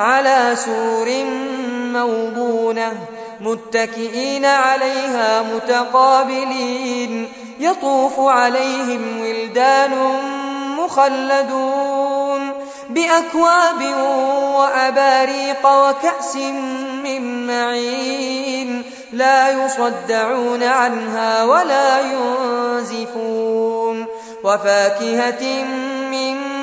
على سور موضونة متكئين عليها متقابلين يطوف عليهم ولدان مخلدون بأكواب وأباريق وكأس من معين لا يصدعون عنها ولا ينزفون وفاكهة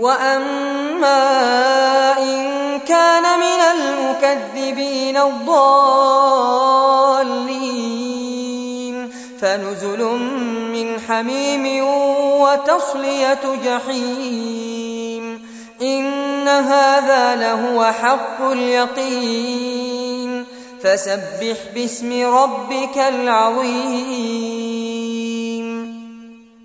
وأما إن كان من المكذبين الضالين فنزل من حميم وتصلية جحيم إن هذا لهو حق اليقين فسبح باسم ربك العظيم